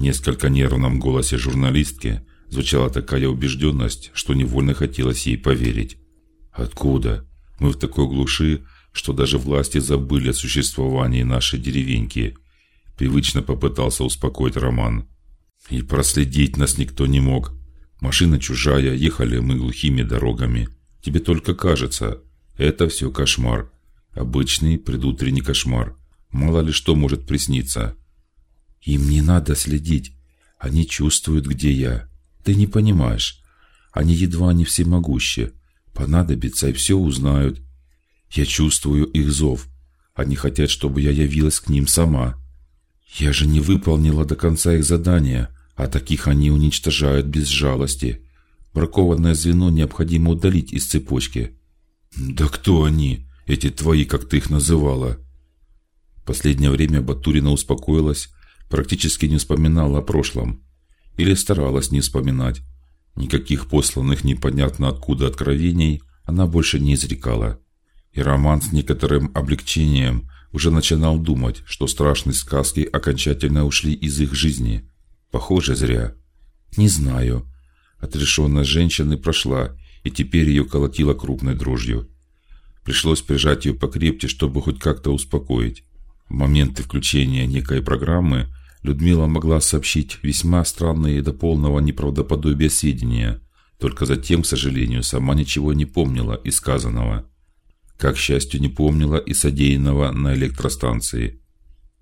несколько нервном голосе журналистки звучала такая убежденность, что невольно хотелось ей поверить. Откуда? Мы в такой глуши, что даже власти забыли о существовании нашей деревеньки. Привычно попытался успокоить Роман. И проследить нас никто не мог. Машина чужая, ехали мы глухими дорогами. Тебе только кажется, это все кошмар, обычный предутренний кошмар. Мало ли что может присниться. Им не надо следить, они чувствуют, где я. Ты не понимаешь, они едва не всемогущие. Понадобится и все узнают. Я чувствую их зов. Они хотят, чтобы я явилась к ним сама. Я же не выполнила до конца их задания, а таких они уничтожают без жалости. Бракованное звено необходимо удалить из цепочки. Да кто они, эти твои, как ты их называла? Последнее время Батурина успокоилась, практически не вспоминала о прошлом или старалась не вспоминать. Никаких посланных непонятно откуда откровений она больше не изрекала. И Роман с некоторым облегчением уже начинал думать, что страшные сказки окончательно ушли из их жизни. Похоже, зря. Не знаю. Отрешенная женщина прошла, и теперь ее колотило крупной дрожью. Пришлось прижать ее покрепче, чтобы хоть как-то успокоить. В моменты включения некой программы Людмила могла сообщить весьма странные до полного неправдоподобия сведения, только затем, к сожалению, сама ничего не помнила из сказанного. Как счастью, не помнила и содеянного на электростанции.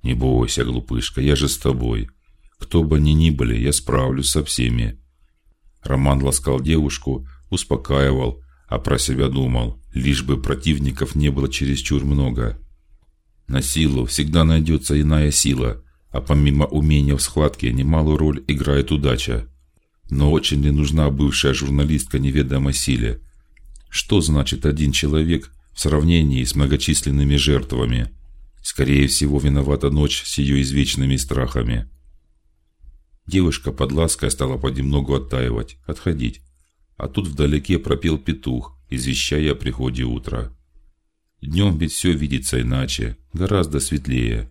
Не бойся, глупышка, я же с тобой. Кто бы ни ни были, я справлюсь со всеми. Роман ласкал девушку, успокаивал, а про себя думал, лишь бы противников не было чересчур много. На силу всегда найдется иная сила, а помимо умения в схватке немалую роль играет удача. Но очень ли нужна бывшая журналистка неведомой силе? Что значит один человек в сравнении с многочисленными жертвами? Скорее всего, виновата ночь с ее извечными страхами. Девушка под лаской стала понемногу оттаивать, отходить, а тут вдалеке пропел петух, извещая о приходе утра. Днем ведь все видится иначе, гораздо светлее.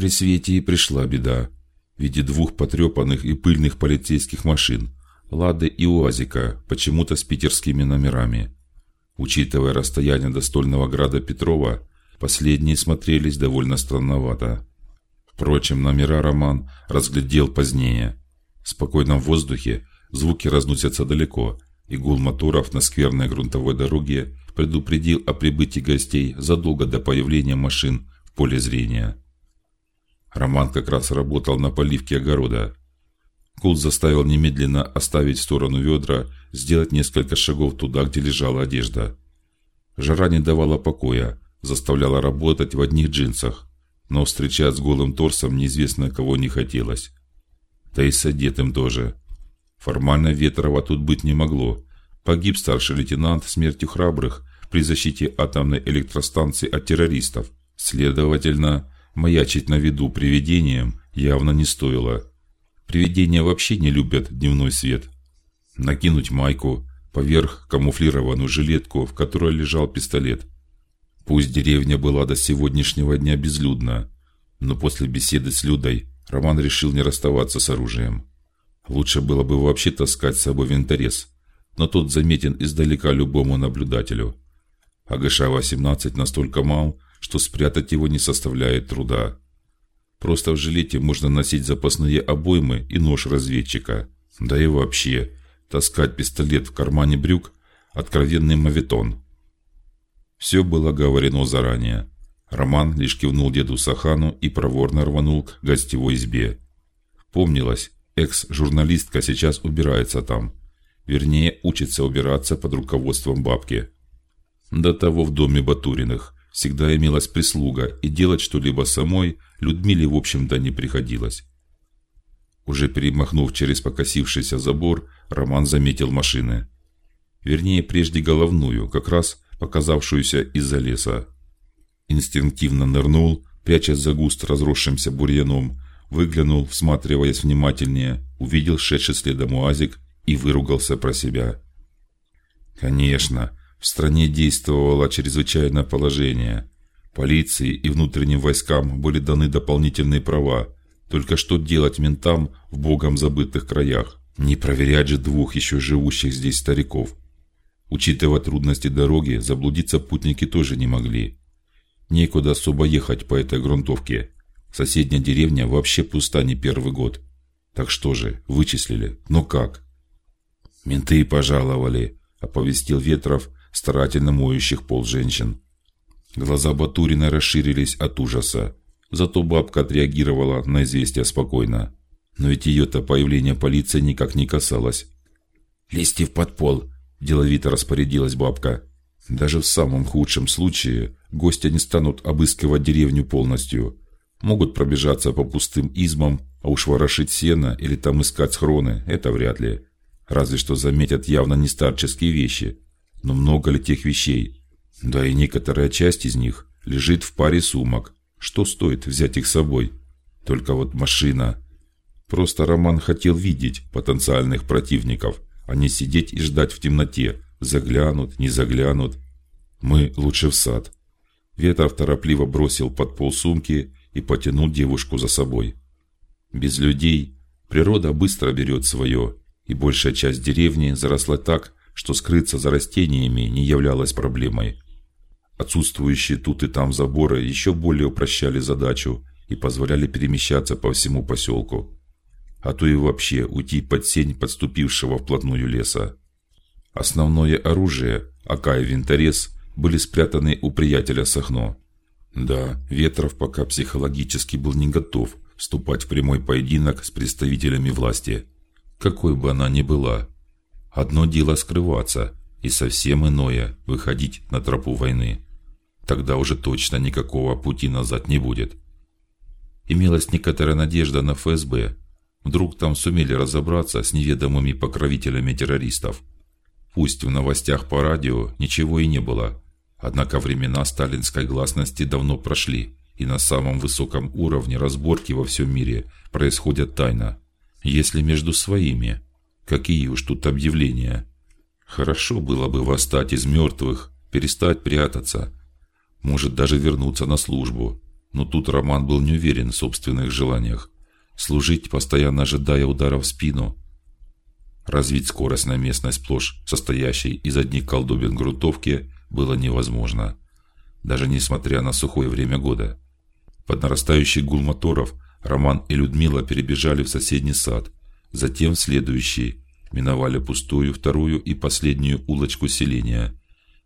При свете и пришла беда в виде двух потрепанных и пыльных полицейских машин, Лады и Уазика, почему-то с питерскими номерами. Учитывая расстояние до стольного града Петрова, последние смотрелись довольно странновато. Впрочем, номера Роман разглядел позднее. В спокойном воздухе звуки разносятся далеко, и гул моторов на скверной грунтовой дороге предупредил о прибытии гостей задолго до появления машин в поле зрения. Роман как раз работал на поливке огорода. Кул заставил немедленно оставить сторону ведра, сделать несколько шагов туда, где лежала одежда. Жара не давала покоя, заставляла работать в одних джинсах но встречать с голым торсом неизвестно кого не хотелось. Да и с одетым тоже. Формально Ветрова тут быть не могло. Погиб старший лейтенант смертью храбрых при защите атомной электростанции от террористов. Следовательно, маячить на виду привидением явно не стоило. Привидения вообще не любят дневной свет. Накинуть майку поверх камуфлированную жилетку, в которой лежал пистолет, Пусть деревня была до сегодняшнего дня безлюдна, но после беседы с Людой Роман решил не расставаться с оружием. Лучше было бы вообще таскать с собой винторез, но тот заметен издалека любому наблюдателю. А ГШ-18 настолько мал, что спрятать его не составляет труда. Просто в жилете можно носить запасные обоймы и нож разведчика. Да и вообще, таскать пистолет в кармане брюк откровенный моветон. Все было говорено заранее. Роман лишь кивнул деду Сахану и проворно рванул к гостевой избе. Помнилось, экс-журналистка сейчас убирается там, вернее, учится убираться под руководством бабки. До того в доме Батуриных всегда имелась прислуга, и делать что-либо самой Людмиле в общем-то не приходилось. Уже перемахнув через покосившийся забор, Роман заметил машины. Вернее, прежде головную, как раз показавшуюся из-за леса. Инстинктивно нырнул, прячась за густо разросшимся бурьяном, выглянул, всматриваясь внимательнее, увидел шедший следом уазик и выругался про себя. Конечно, в стране действовало чрезвычайное положение. Полиции и внутренним войскам были даны дополнительные права, Только что делать ментам в богом забытых краях? Не проверять же двух еще живущих здесь стариков. Учитывая трудности дороги, заблудиться путники тоже не могли. Некуда особо ехать по этой грунтовке. Соседняя деревня вообще пуста не первый год. Так что же, вычислили? Но как? Менты пожаловали, оповестил Ветров, старательно моющих пол женщин. Глаза Батурина расширились от ужаса. Зато бабка отреагировала на известие спокойно. Но ведь ее-то появление полиции никак не касалось. Лезьте в подпол, деловито распорядилась бабка. Даже в самом худшем случае гости не станут обыскивать деревню полностью. Могут пробежаться по пустым измам, а уж ворошить сено или там искать схроны это вряд ли. Разве что заметят явно не старческие вещи. Но много ли тех вещей? Да и некоторая часть из них лежит в паре сумок. Что стоит взять их с собой? Только вот машина Просто Роман хотел видеть потенциальных противников, а не сидеть и ждать в темноте. Заглянут, не заглянут. Мы лучше в сад. Ветров торопливо бросил под пол сумки и потянул девушку за собой. Без людей природа быстро берет свое, и большая часть деревни заросла так, что скрыться за растениями не являлось проблемой. Отсутствующие тут и там заборы еще более упрощали задачу и позволяли перемещаться по всему поселку а то и вообще уйти под сень подступившего вплотную леса. Основное оружие, ака и винторез, были спрятаны у приятеля Сахно. Да, Ветров пока психологически был не готов вступать в прямой поединок с представителями власти, какой бы она ни была. Одно дело скрываться, и совсем иное выходить на тропу войны. Тогда уже точно никакого пути назад не будет. Имелась некоторая надежда на ФСБ, Вдруг там сумели разобраться с неведомыми покровителями террористов. Пусть в новостях по радио ничего и не было, однако времена сталинской гласности давно прошли, и на самом высоком уровне разборки во всем мире происходят тайно. Если между своими, какие уж тут объявления. Хорошо было бы восстать из мертвых, перестать прятаться, может даже вернуться на службу. Но тут Роман был не уверен в собственных желаниях служить, постоянно ожидая удара в спину, развить скорость на местной сплошь состоящей из одних колдобин грунтовки было невозможно, даже несмотря на сухое время года. Под нарастающий гул моторов Роман и Людмила перебежали в соседний сад, затем в следующий, миновали пустую вторую и последнюю улочку селения,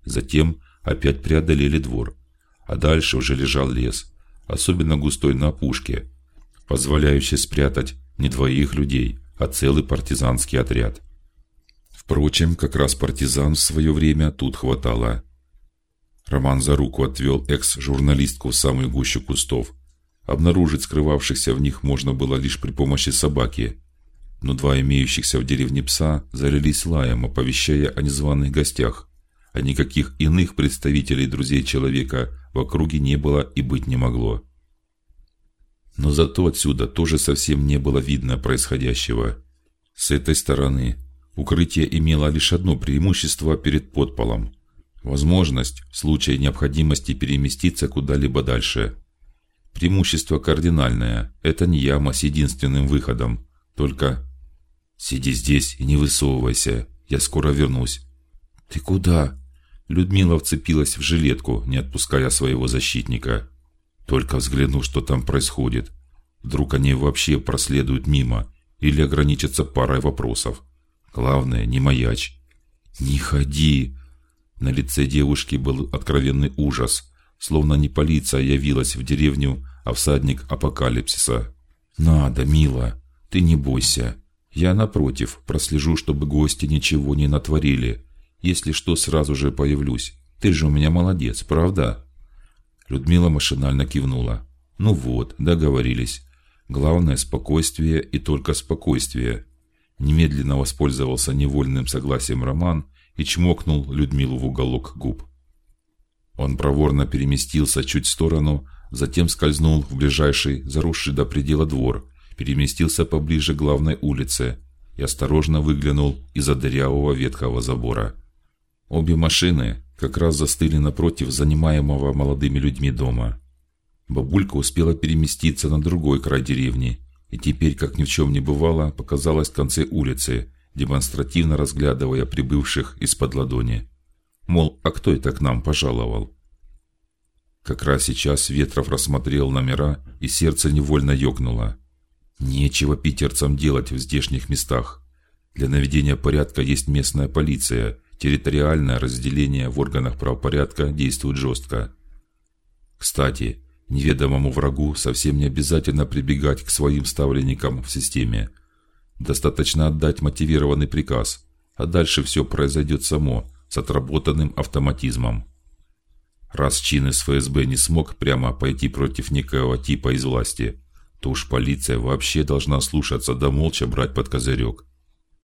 затем опять преодолели двор, а дальше уже лежал лес, особенно густой на опушке, позволяющий спрятать не двоих людей, а целый партизанский отряд. Впрочем, как раз партизан в свое время тут хватало. Роман за руку отвел экс-журналистку в самую гущу кустов. Обнаружить скрывавшихся в них можно было лишь при помощи собаки, но два имеющихся в деревне пса залились лаем, оповещая о незваных гостях. А никаких иных представителей друзей человека в округе не было и быть не могло. Но зато отсюда тоже совсем не было видно происходящего. С этой стороны укрытие имело лишь одно преимущество перед подполом: возможность в случае необходимости переместиться куда-либо дальше. Преимущество кардинальное. Это не яма с единственным выходом, только сиди здесь и не высовывайся. Я скоро вернусь. Ты куда? Людмила вцепилась в жилетку, не отпуская своего защитника. Только взгляну, что там происходит. Вдруг они вообще проследуют мимо или ограничатся парой вопросов. Главное, не маячь. Не ходи. На лице девушки был откровенный ужас, словно не полиция явилась в деревню, а всадник апокалипсиса. Надо, мила, ты не бойся. Я напротив прослежу, чтобы гости ничего не натворили. Если что, сразу же появлюсь. Ты же у меня молодец, правда? Людмила машинально кивнула. Ну вот, договорились. Главное спокойствие и только спокойствие. Немедленно воспользовался невольным согласием Роман и чмокнул Людмилу в уголок губ. Он проворно переместился чуть в сторону, затем скользнул в ближайший, заросший до предела двор, переместился поближе к главной улице и осторожно выглянул из-за дырявого ветхого забора. Обе машины, как раз застыли напротив занимаемого молодыми людьми дома. Бабулька успела переместиться на другой край деревни и теперь, как ни в чем не бывало, показалась в конце улицы, демонстративно разглядывая прибывших из-под ладони. Мол, а кто это к нам пожаловал? Как раз сейчас Ветров рассмотрел номера, и сердце невольно ёкнуло. Нечего питерцам делать в здешних местах. Для наведения порядка есть местная полиция, территориальное разделение в органах правопорядка действует жестко. Кстати, неведомому врагу совсем не обязательно прибегать к своим ставленникам в системе. Достаточно отдать мотивированный приказ, а дальше все произойдет само с отработанным автоматизмом. Раз чин из ФСБ не смог прямо пойти против некого типа из власти, то уж полиция вообще должна слушаться да молча брать под козырек.